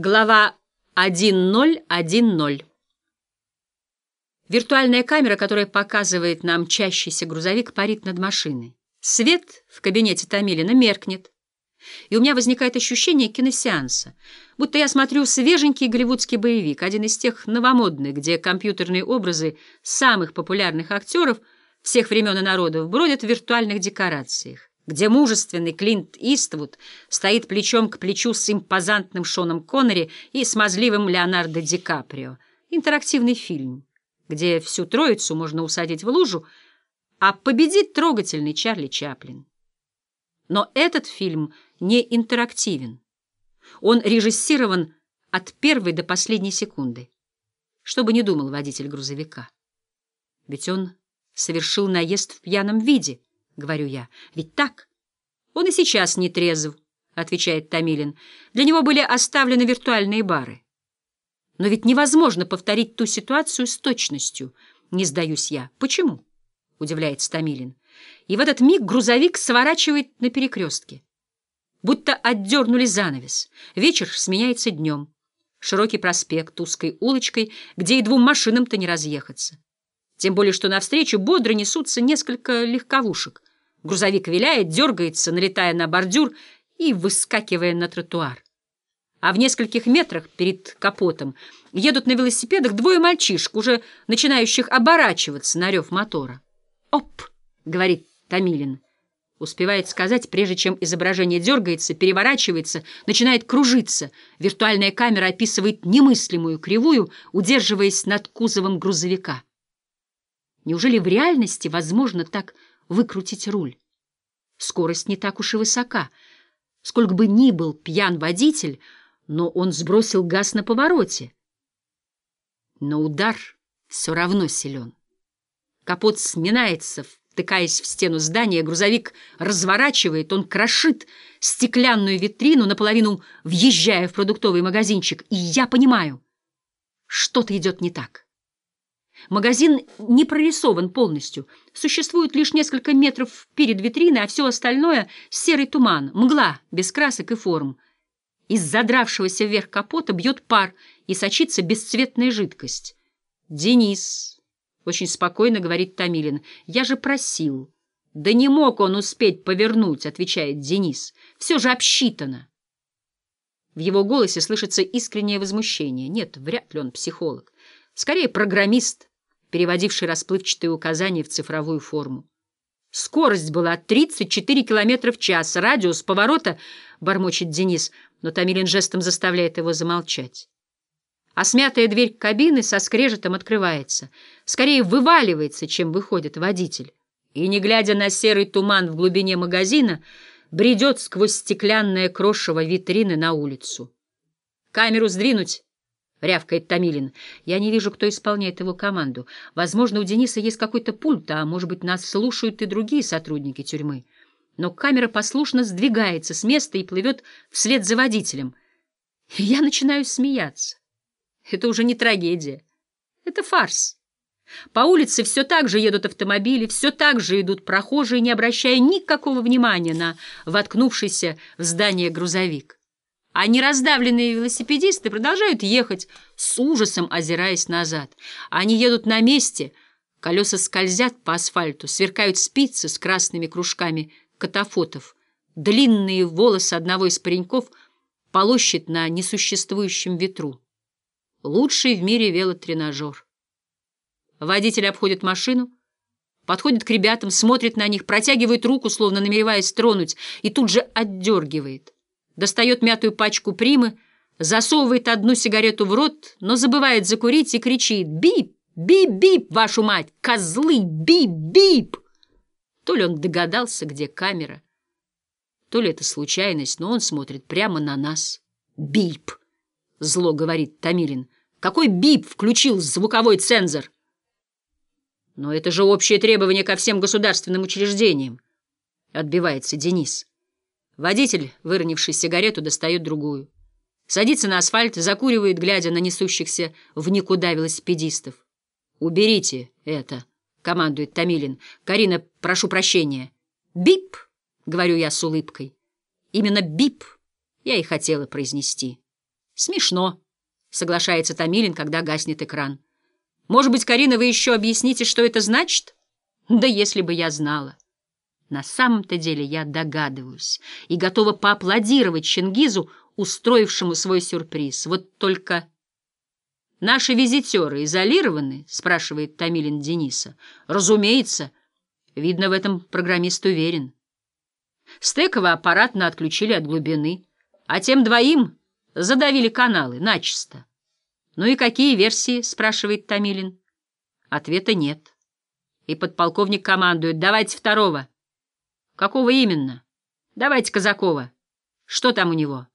Глава 1.0.1.0 Виртуальная камера, которая показывает нам мчащийся грузовик, парит над машиной. Свет в кабинете Томилина меркнет. И у меня возникает ощущение киносеанса, будто я смотрю свеженький голливудский боевик, один из тех новомодных, где компьютерные образы самых популярных актеров всех времен и народов бродят в виртуальных декорациях где мужественный Клинт Иствуд стоит плечом к плечу с импозантным Шоном Коннери и смазливым Леонардо Ди Каприо. Интерактивный фильм, где всю троицу можно усадить в лужу, а победит трогательный Чарли Чаплин. Но этот фильм не интерактивен. Он режиссирован от первой до последней секунды. Что бы ни думал водитель грузовика. Ведь он совершил наезд в пьяном виде —— говорю я. «Ведь так?» «Он и сейчас не трезв», — отвечает Томилин. «Для него были оставлены виртуальные бары». «Но ведь невозможно повторить ту ситуацию с точностью», — не сдаюсь я. «Почему?» — удивляется Томилин. И в этот миг грузовик сворачивает на перекрестке. Будто отдернули занавес. Вечер сменяется днем. Широкий проспект, узкой улочкой, где и двум машинам-то не разъехаться. Тем более, что навстречу бодро несутся несколько легковушек. Грузовик виляет, дергается, налетая на бордюр и выскакивая на тротуар. А в нескольких метрах перед капотом едут на велосипедах двое мальчишек, уже начинающих оборачиваться на рев мотора. «Оп!» — говорит Томилин. Успевает сказать, прежде чем изображение дергается, переворачивается, начинает кружиться. Виртуальная камера описывает немыслимую кривую, удерживаясь над кузовом грузовика. Неужели в реальности возможно так выкрутить руль. Скорость не так уж и высока. Сколько бы ни был пьян водитель, но он сбросил газ на повороте. Но удар все равно силен. Капот сминается, втыкаясь в стену здания, грузовик разворачивает, он крошит стеклянную витрину, наполовину въезжая в продуктовый магазинчик, и я понимаю, что-то идет не так. Магазин не прорисован полностью. Существует лишь несколько метров перед витриной, а все остальное — серый туман, мгла, без красок и форм. Из задравшегося вверх капота бьет пар и сочится бесцветная жидкость. «Денис», — очень спокойно говорит Томилин, — «я же просил». «Да не мог он успеть повернуть», — отвечает Денис. «Все же обсчитано». В его голосе слышится искреннее возмущение. Нет, вряд ли он психолог. Скорее, программист, переводивший расплывчатые указания в цифровую форму. Скорость была 34 км в час, радиус поворота, бормочет Денис, но Томилин жестом заставляет его замолчать. А смятая дверь кабины со скрежетом открывается. Скорее вываливается, чем выходит водитель. И, не глядя на серый туман в глубине магазина, бредет сквозь стеклянное крошево витрины на улицу. «Камеру сдвинуть!» — рявкает Томилин. Я не вижу, кто исполняет его команду. Возможно, у Дениса есть какой-то пульт, а может быть, нас слушают и другие сотрудники тюрьмы. Но камера послушно сдвигается с места и плывет вслед за водителем. я начинаю смеяться. Это уже не трагедия. Это фарс. По улице все так же едут автомобили, все так же идут прохожие, не обращая никакого внимания на воткнувшийся в здание грузовик а нераздавленные велосипедисты продолжают ехать, с ужасом озираясь назад. Они едут на месте, колеса скользят по асфальту, сверкают спицы с красными кружками катафотов. Длинные волосы одного из пареньков полощет на несуществующем ветру. Лучший в мире велотренажер. Водитель обходит машину, подходит к ребятам, смотрит на них, протягивает руку, словно намереваясь тронуть, и тут же отдергивает достает мятую пачку примы, засовывает одну сигарету в рот, но забывает закурить и кричит «Бип! Бип-бип, вашу мать! Козлы! Бип-бип!» То ли он догадался, где камера, то ли это случайность, но он смотрит прямо на нас. «Бип!» — зло говорит Томилин. «Какой бип включил звуковой цензор?» «Но это же общее требование ко всем государственным учреждениям», — отбивается Денис. Водитель, выронивший сигарету, достает другую. Садится на асфальт, закуривает, глядя на несущихся в никуда велосипедистов. «Уберите это», — командует Томилин. «Карина, прошу прощения». «Бип», — говорю я с улыбкой. Именно «бип» я и хотела произнести. Смешно, соглашается Томилин, когда гаснет экран. Может быть, Карина, вы еще объясните, что это значит? Да если бы я знала. На самом-то деле я догадываюсь и готова поаплодировать Чингизу, устроившему свой сюрприз. Вот только... «Наши визитеры изолированы?» — спрашивает Томилин Дениса. «Разумеется. Видно, в этом программист уверен. Стековый аппаратно отключили от глубины, а тем двоим задавили каналы начисто. «Ну и какие версии?» — спрашивает Томилин. Ответа нет. И подполковник командует «давайте второго». «Какого именно?» «Давайте Казакова. Что там у него?»